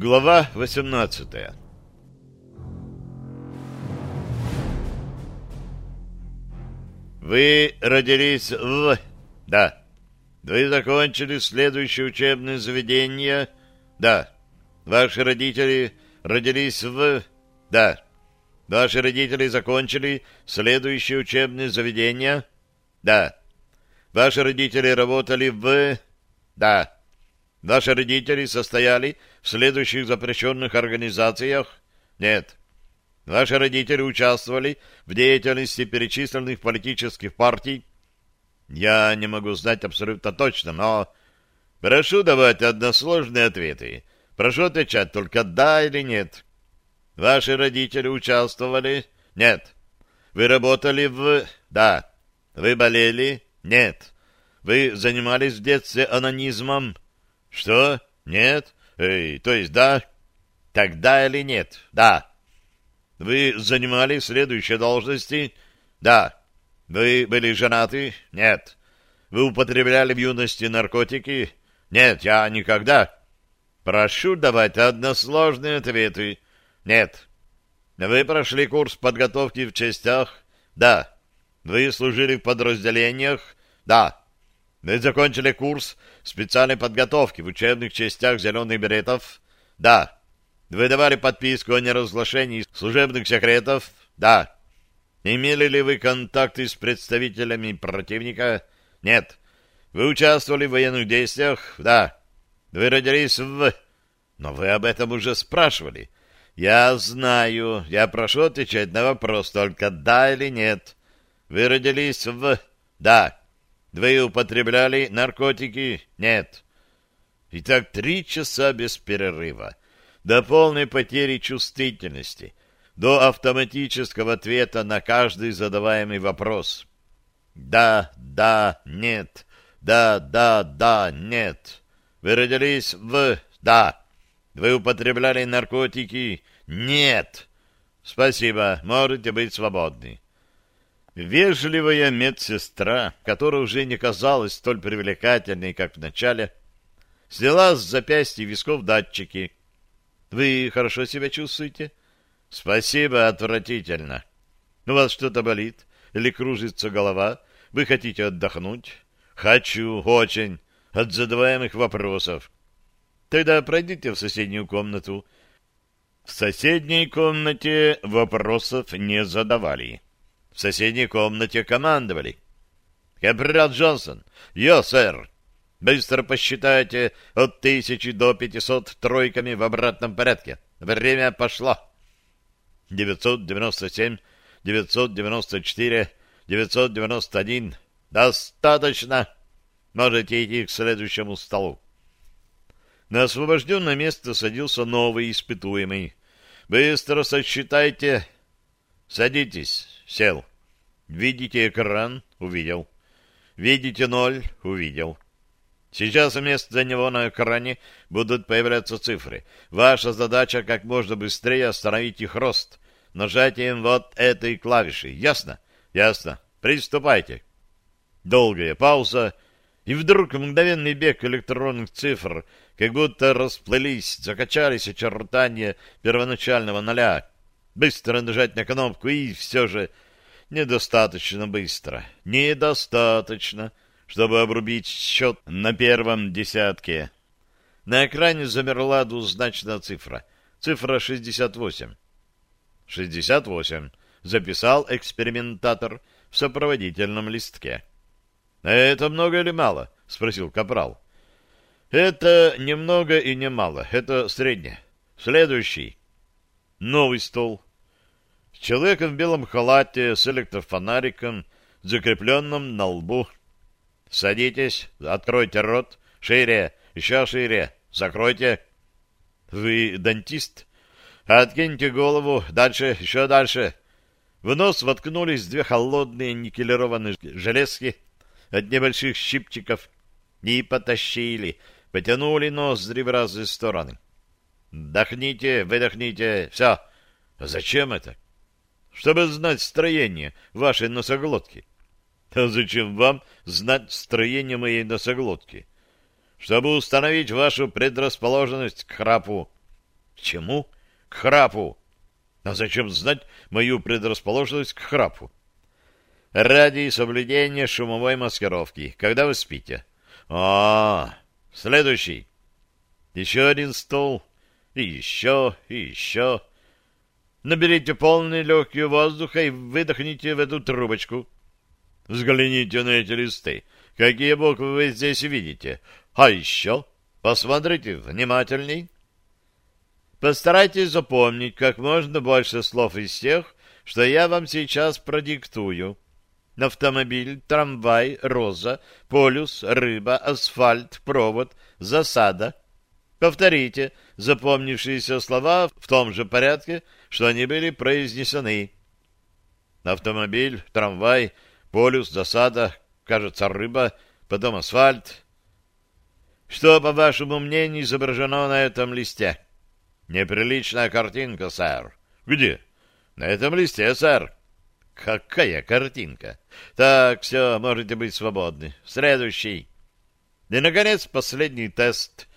Глава 18 Вы родились в... Да. Вы закончили следующее учебное заведение? Да. Ваши родители родились в... Да. Ваши родители закончили следующее учебное заведение? Да. Ваши родители работали в... Да. Ваши родители состояли в следующих запрещенных организациях? Нет. Ваши родители участвовали в деятельности перечисленных политических партий? Я не могу знать абсолютно точно, но... Прошу давать односложные ответы. Прошу отвечать только да или нет. Ваши родители участвовали? Нет. Вы работали в... Да. Вы болели? Нет. Вы занимались в детстве анонизмом? Что? Нет? Эй, то есть да? Тогда или нет? Да. Вы занимали следующие должности? Да. Вы были женаты? Нет. Вы употребляли в юности наркотики? Нет, я никогда. Прошу давать односложные ответы. Нет. Вы прошли курс подготовки в частях? Да. Вы служили в подразделениях? Да. Вы закончили курс специальной подготовки в учебных частях «Зеленых беретов»? Да. Вы давали подписку о неразглашении служебных секретов? Да. Имели ли вы контакты с представителями противника? Нет. Вы участвовали в военных действиях? Да. Вы родились в... Но вы об этом уже спрашивали. Я знаю. Я прошу отвечать на вопрос только да или нет. Вы родились в... Да. Вы употребляли наркотики? Нет. Итак, три часа без перерыва. До полной потери чувствительности. До автоматического ответа на каждый задаваемый вопрос. Да, да, нет. Да, да, да, нет. Вы родились в... Да. Вы употребляли наркотики? Нет. Спасибо. Можете быть свободны. Вежливая медсестра, которая уже не казалась столь привлекательной, как в начале, сняла с запястья висков датчики. «Вы хорошо себя чувствуете?» «Спасибо, отвратительно. У вас что-то болит? Или кружится голова? Вы хотите отдохнуть?» «Хочу, очень. От задаваемых вопросов». «Тогда пройдите в соседнюю комнату». В соседней комнате вопросов не задавали. В соседней комнате командовали. «Капрал Джонсон!» «Йо, сэр!» «Быстро посчитайте от тысячи до пятисот тройками в обратном порядке. Время пошло!» «Девятьсот девяносто семь, девятьсот девяносто четыре, девятьсот девяносто один. Достаточно! Можете идти к следующему столу». На освобожденное место садился новый испытуемый. «Быстро сосчитайте...» «Садитесь!» Сел. Видите экран? Увидел. Видите ноль? Увидел. Сейчас вместо него на экране будут появляться цифры. Ваша задача как можно быстрее остановить их рост нажатием вот этой клавиши. Ясно? Ясно. Приступайте. Долгая пауза, и вдруг мгновенный бег электронных цифр, как будто расплылись, закачались очертания первоначального ноля. Быстро нажать на кнопку, и все же недостаточно быстро. Недостаточно, чтобы обрубить счет на первом десятке. На экране замерла двузначная цифра. Цифра 68. 68. Записал экспериментатор в сопроводительном листке. «Это много или мало?» — спросил Капрал. «Это немного и немало. Это среднее. Следующий. Новый стол. Человек в белом халате с электрофонариком, закрепленным на лбу. «Садитесь, откройте рот. Шире, еще шире. Закройте». «Вы дантист?» «Откиньте голову. Дальше, еще дальше». В нос воткнулись две холодные никелированные железки от небольших щипчиков и потащили, потянули ноздри в разные стороны. «Вдохните, выдохните. Все. Зачем это?» Чтобы знать строение вашей носоглотки. А зачем вам знать строение моей носоглотки? Чтобы установить вашу предрасположенность к храпу. К чему? К храпу. А зачем знать мою предрасположенность к храпу? Ради соблюдения шумовой маскировки, когда вы спите. А, следующий. Еще один стол. И еще, и еще. Наберите полные легкие воздуха и выдохните в эту трубочку. Взгляните на эти листы. Какие буквы вы здесь видите? А еще посмотрите внимательней. Постарайтесь запомнить как можно больше слов из тех, что я вам сейчас продиктую. Автомобиль, трамвай, роза, полюс, рыба, асфальт, провод, засада. Повторите запомнившиеся слова в том же порядке, что они были произнесены. Автомобиль, трамвай, полюс, засада, кажется, рыба, потом асфальт. Что, по вашему мнению, изображено на этом листе? Неприличная картинка, сэр. Где? На этом листе, сэр. Какая картинка? Так, все, можете быть свободны. Следующий. И, наконец, последний тест.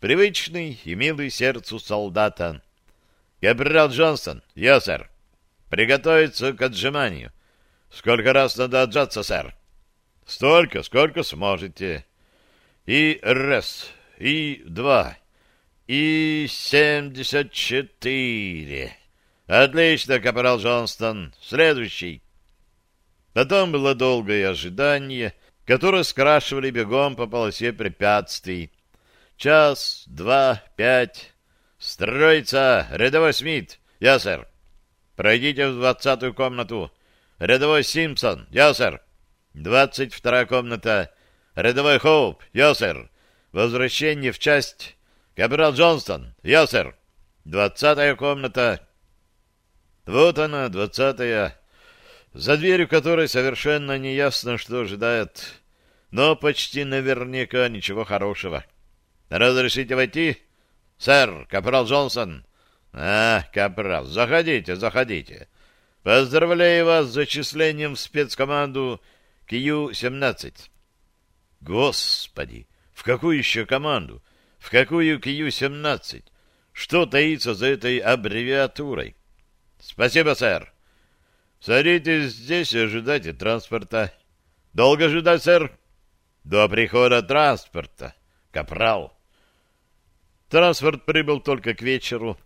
Привычный и милый сердцу солдата. Габриэл Джонсон. Я, сэр. Приготовиться к отжиманию. Сколько раз надо отжаться, сэр? Столько, сколько сможете. И раз, и два, и семьдесят четыре. Отлично, капрал Джонстон. Следующий. Потом было долгое ожидание, которое скрашивали бегом по полосе препятствий. Час, два, пять. Строится. Рядовой Смит. Я, сэр. Пройдите в двадцатую комнату. Рядовой Симпсон. Я, сэр. Двадцать вторая комната. Рядовой Хоуп. Я, сэр. Возвращение в часть. Капрал Джонстон. Я, сэр. Двадцатая комната. Вот она, двадцатая, за дверью которой совершенно неясно, что ожидает, но почти наверняка ничего хорошего. «Разрешите войти?» «Сэр, капрал Джонсон». «А, капрал, заходите, заходите. Поздравляю вас с зачислением в спецкоманду КЮ-17». «Господи, в какую еще команду? В какую КЮ-17? Что таится за этой аббревиатурой?» Спасибо, сэр. Садитесь здесь и ожидайте транспорта. Долго ждать, сэр? До прихода транспорта. Капрал. Транспорт прибыл только к вечеру,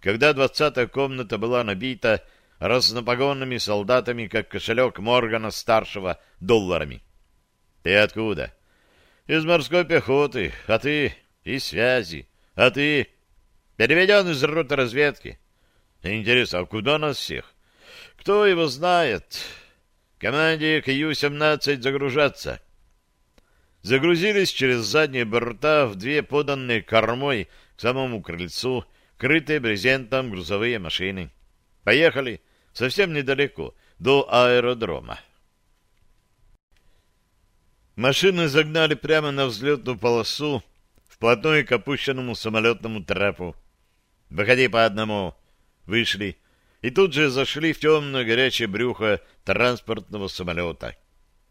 когда двадцатая комната была набита разнопогонными солдатами, как кошелек Моргана-старшего, долларами. — Ты откуда? — Из морской пехоты. А ты? — Из связи. А ты? — Переведен из роты разведки. Интересно, а куда нас всех? Кто его знает? Команде КЮ-17 загружаться. Загрузились через задние борта в две поданные кормой к самому крыльцу, крытые брезентом грузовые машины. Поехали совсем недалеко, до аэродрома. Машины загнали прямо на взлетную полосу, вплотную к опущенному самолетному трапу. «Выходи по одному», вышли и тут же зашли в темное горячее брюхо транспортного самолета.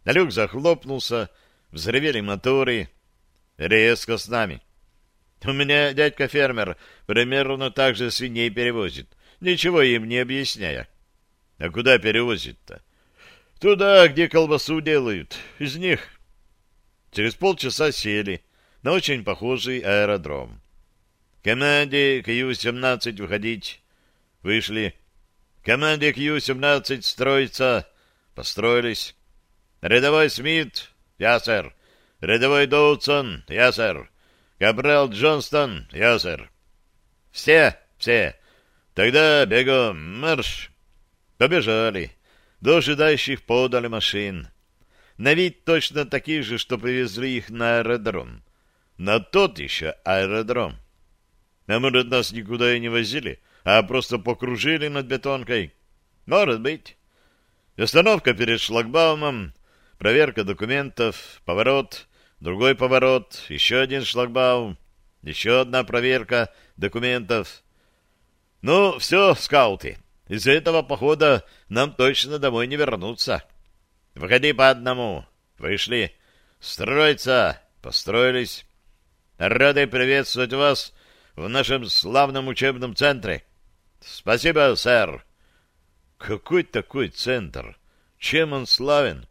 Люк захлопнулся, взревели моторы. Резко с нами. У меня дядька-фермер примерно так же свиней перевозит, ничего им не объясняя. А куда перевозит-то? Туда, где колбасу делают, из них. Через полчаса сели на очень похожий аэродром. Команде КЮ-17 выходить Вышли. Команде Q-17 строится. Построились. Рядовой Смит. Я, сэр. Рядовой Доутсон. Я, сэр. Капрал Джонстон. Я, сэр. Все, все. Тогда бегом марш. Побежали. До ожидающих подали машин. На вид точно такие же, что привезли их на аэродром. На тот еще аэродром. А может, нас никуда и не возили? — а просто покружили над бетонкой. Может быть. Остановка перед шлагбаумом, проверка документов, поворот, другой поворот, еще один шлагбаум, еще одна проверка документов. Ну, все, скауты, из этого похода нам точно домой не вернуться. Выходи по одному. Вышли. Строиться. Построились. Рады приветствовать вас в нашем славном учебном центре. Спасибо, сэр. Какой такой центр? Чем он славен?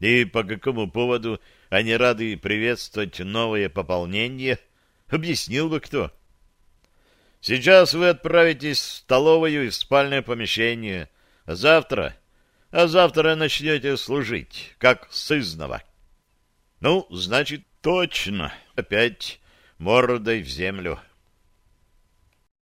И по какому поводу они рады приветствовать новое пополнение? Объяснил бы кто. Сейчас вы отправитесь в столовую и в спальное помещение. А завтра... А завтра начнете служить, как сызнова. Ну, значит, точно. Опять мордой в землю.